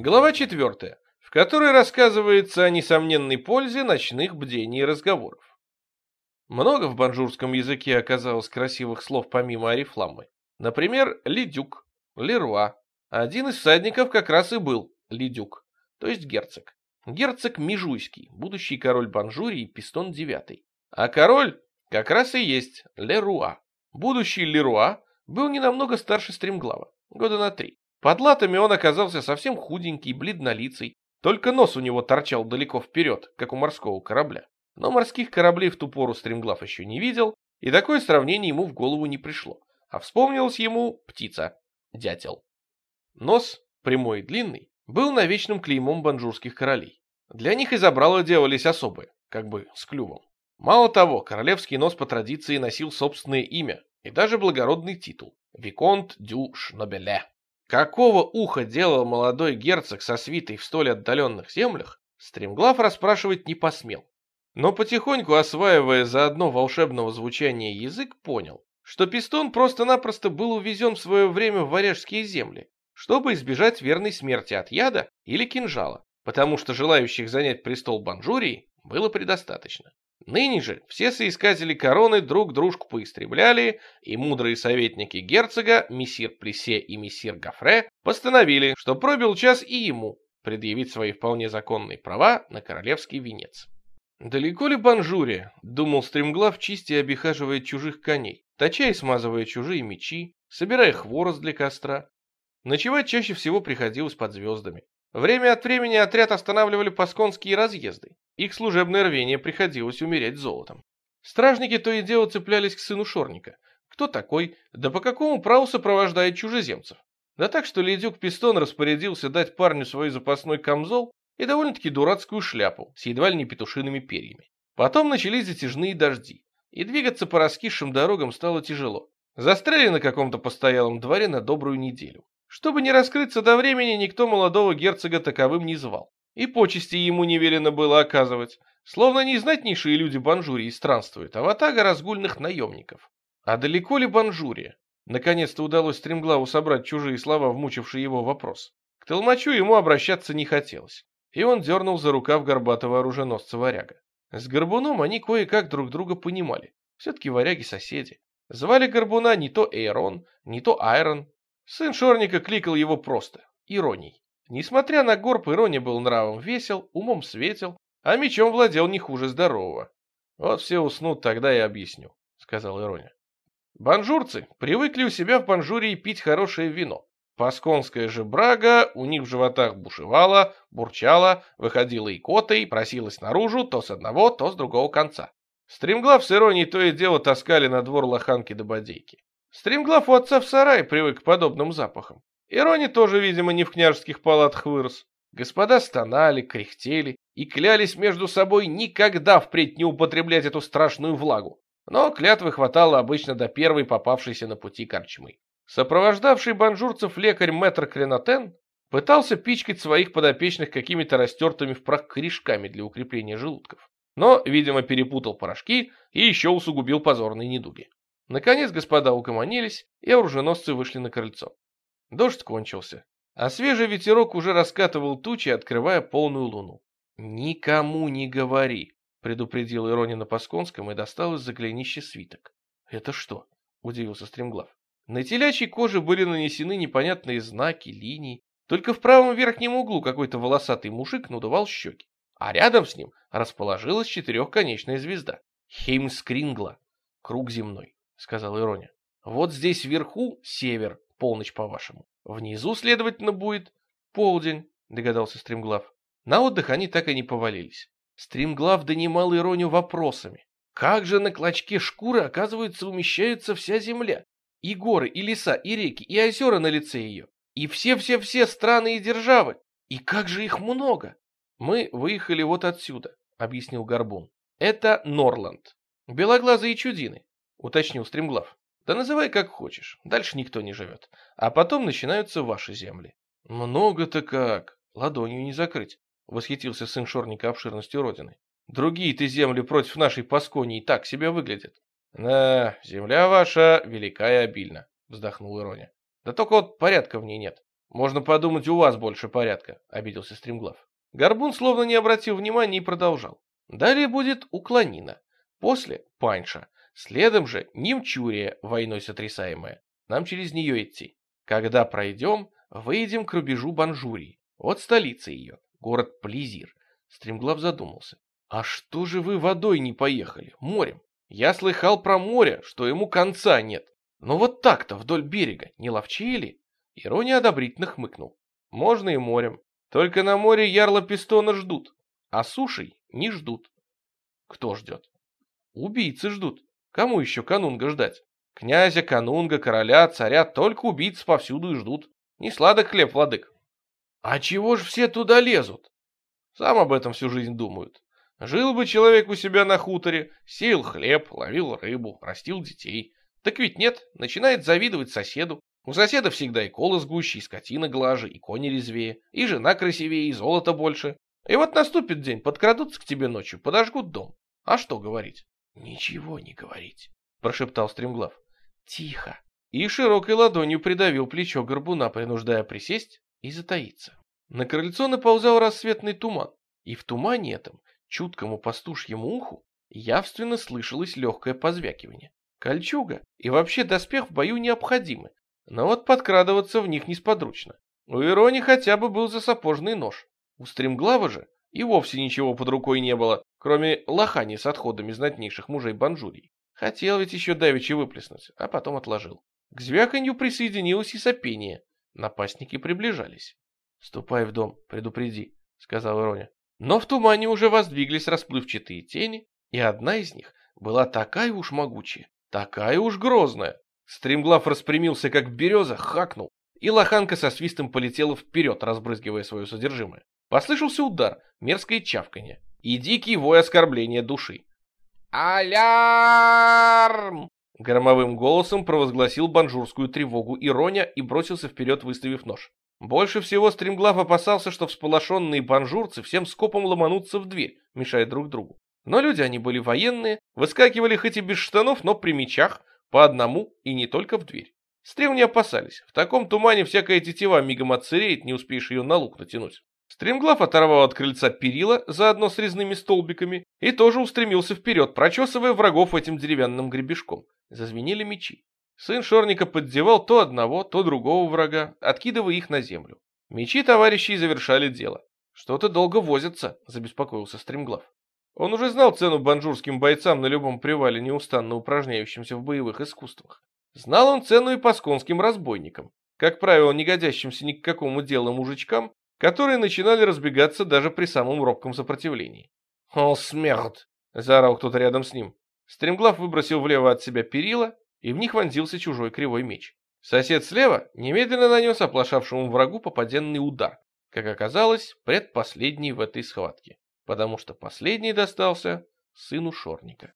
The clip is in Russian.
Глава четвертая, в которой рассказывается о несомненной пользе ночных бдений и разговоров. Много в банжурском языке оказалось красивых слов помимо орифламмы. Например, лидюк, леруа. Один из всадников как раз и был лидюк, то есть герцог. Герцог Межуйский, будущий король Банжурии, Пистон IX. А король как раз и есть Леруа. Будущий Леруа был не намного старше Стремглава, года на три. Под латами он оказался совсем худенький, бледнолицый, только нос у него торчал далеко вперед, как у морского корабля. Но морских кораблей в ту пору Стремглав еще не видел, и такое сравнение ему в голову не пришло. А вспомнилась ему птица, дятел. Нос, прямой и длинный, был навечным клеймом банжурских королей. Для них и забрала делались особые, как бы с клювом. Мало того, королевский нос по традиции носил собственное имя и даже благородный титул – Виконт дю Шнобеле. Какого уха делал молодой герцог со свитой в столь отдаленных землях, Стремглав расспрашивать не посмел. Но потихоньку, осваивая заодно волшебного звучания язык, понял, что Пистон просто-напросто был увезен в свое время в варяжские земли, чтобы избежать верной смерти от яда или кинжала, потому что желающих занять престол Банжурии было предостаточно. Ныне же все соискатели короны друг дружку поистребляли, и мудрые советники герцога, мессир Плесе и мессир Гафре, постановили, что пробил час и ему предъявить свои вполне законные права на королевский венец. «Далеко ли Банжурия?» — думал стремглав, чистя и обихаживая чужих коней, точа и смазывая чужие мечи, собирая хворост для костра. Ночевать чаще всего приходилось под звездами. Время от времени отряд останавливали пасконские разъезды. Их служебное рвение приходилось умереть золотом. Стражники то и дело цеплялись к сыну Шорника. Кто такой, да по какому праву сопровождает чужеземцев? Да так, что Ледюк Пистон распорядился дать парню свой запасной камзол и довольно-таки дурацкую шляпу с едва ли не петушиными перьями. Потом начались затяжные дожди, и двигаться по раскисшим дорогам стало тяжело. Застряли на каком-то постоялом дворе на добрую неделю. Чтобы не раскрыться до времени, никто молодого герцога таковым не звал. И почести ему не велено было оказывать, словно не знатнейшие люди Банжурии странствуют, а ватага разгульных наемников. А далеко ли Банжурия? Наконец-то удалось Стремглаву собрать чужие слова, вмучившие его вопрос. К толмачу ему обращаться не хотелось, и он дернул за рукав горбатого оруженосца варяга. С Горбуном они кое-как друг друга понимали, все-таки варяги-соседи. Звали Горбуна не то Эйрон, не то Айрон, Сын Шорника кликал его просто — Ироний. Несмотря на горб, Ирония был нравом весел, умом светел, а мечом владел не хуже здорового. «Вот все уснут, тогда и объясню», — сказал Ирония. Банжурцы привыкли у себя в Банжурии пить хорошее вино. Пасконская же брага у них в животах бушевала, бурчала, выходила икотой, просилась наружу то с одного, то с другого конца. Стремглав с иронией то и дело таскали на двор лоханки до бодейки. Стремглав у отца в сарае привык к подобным запахам. Ирони тоже, видимо, не в княжеских палатах вырос. Господа стонали, кряхтели и клялись между собой никогда впредь не употреблять эту страшную влагу. Но клятвы хватало обычно до первой попавшейся на пути корчмы. Сопровождавший банжурцев лекарь мэтр Кренотен пытался пичкать своих подопечных какими-то растертыми в прах корешками для укрепления желудков. Но, видимо, перепутал порошки и еще усугубил позорные недуги. Наконец господа угомонились, и оруженосцы вышли на крыльцо. Дождь кончился, а свежий ветерок уже раскатывал тучи, открывая полную луну. «Никому не говори», — предупредил Ирони на Пасконском и достал из заглянища свиток. «Это что?» — удивился Стремглав. На телячьей коже были нанесены непонятные знаки, линии. Только в правом верхнем углу какой-то волосатый мужик надувал щеки. А рядом с ним расположилась четырехконечная звезда. Хеймскрингла. Круг земной. — сказал Ироня. «Вот здесь вверху север, полночь по-вашему. Внизу, следовательно, будет полдень», — догадался Стримглав. На отдых они так и не повалились. Стримглав донимал Ироню вопросами. Как же на клочке шкуры, оказывается, умещается вся земля? И горы, и леса, и реки, и озера на лице ее. И все-все-все страны и державы. И как же их много! Мы выехали вот отсюда, объяснил Горбун. Это Норланд. Белоглазые чудины уточнил Стремглав. Да называй как хочешь, дальше никто не живет. А потом начинаются ваши земли. Много-то как, ладонью не закрыть, восхитился сын Шорника обширностью родины. Другие-то земли против нашей Пасконии так себя выглядят. Да, земля ваша велика и обильна, вздохнул Ироня. Да только вот порядка в ней нет. Можно подумать, у вас больше порядка, обиделся Стремглав. Горбун словно не обратил внимания и продолжал. Далее будет уклонина. После — паньша. Следом же немчурия, войной сотрясаемая. Нам через нее идти. Когда пройдем, выйдем к рубежу Банжурии. Вот столица ее, город Плизир. Стремглав задумался. А что же вы водой не поехали, морем? Я слыхал про море, что ему конца нет. Но вот так-то вдоль берега не ловчее ли? Ирония одобрительно хмыкнул. Можно и морем. Только на море ярла пистона ждут, а сушей не ждут. Кто ждет? Убийцы ждут. Кому еще канунга ждать? Князя, канунга, короля, царя, только убийц повсюду и ждут. Не сладок хлеб, владык. А чего ж все туда лезут? Сам об этом всю жизнь думают. Жил бы человек у себя на хуторе, сеял хлеб, ловил рыбу, растил детей. Так ведь нет, начинает завидовать соседу. У соседа всегда и колос гуще, и скотина глаже, и кони резвее, и жена красивее, и золота больше. И вот наступит день, подкрадутся к тебе ночью, подожгут дом. А что говорить? Ничего не говорить, прошептал Стремглав. Тихо. И широкой ладонью придавил плечо горбуна, принуждая присесть и затаиться. На крыльцо наползал рассветный туман, и в тумане этом, чуткому пастушьему уху, явственно слышалось легкое позвякивание. Кольчуга и вообще доспех в бою необходимы, но вот подкрадываться в них несподручно. У Ирони хотя бы был засапожный нож. У Стремглава же и вовсе ничего под рукой не было, кроме лохани с отходами знатнейших мужей Банжурии. Хотел ведь еще давеча выплеснуть, а потом отложил. К звяканью присоединилось и сопение. Напастники приближались. «Ступай в дом, предупреди», — сказал Ироня. Но в тумане уже воздвиглись расплывчатые тени, и одна из них была такая уж могучая, такая уж грозная, Стремглав распрямился, как береза, хакнул, и лоханка со свистом полетела вперед, разбрызгивая свое содержимое. Послышался удар, мерзкое чавканье и дикий вой оскорбления души. «Алярм!» Громовым голосом провозгласил банжурскую тревогу Ироня и бросился вперед, выставив нож. Больше всего Стремглав опасался, что всполошенные банжурцы всем скопом ломанутся в дверь, мешая друг другу. Но люди они были военные, выскакивали хоть и без штанов, но при мечах, по одному и не только в дверь. Стрим не опасались. В таком тумане всякая тетива мигом отсыреет, не успеешь ее на лук натянуть. Стремглав оторвал от крыльца перила, заодно с резными столбиками, и тоже устремился вперед, прочесывая врагов этим деревянным гребешком. Зазвенели мечи. Сын Шорника поддевал то одного, то другого врага, откидывая их на землю. Мечи товарищей завершали дело. «Что-то долго возятся», — забеспокоился Стремглав. Он уже знал цену банжурским бойцам на любом привале, неустанно упражняющимся в боевых искусствах. Знал он цену и пасконским разбойникам, как правило, не годящимся ни к какому делу мужичкам, которые начинали разбегаться даже при самом робком сопротивлении. «О, смерть!» — заорал кто-то рядом с ним. Стремглав выбросил влево от себя перила, и в них вонзился чужой кривой меч. Сосед слева немедленно нанес оплошавшему врагу попаденный удар, как оказалось, предпоследний в этой схватке потому что последний достался сыну Шорника.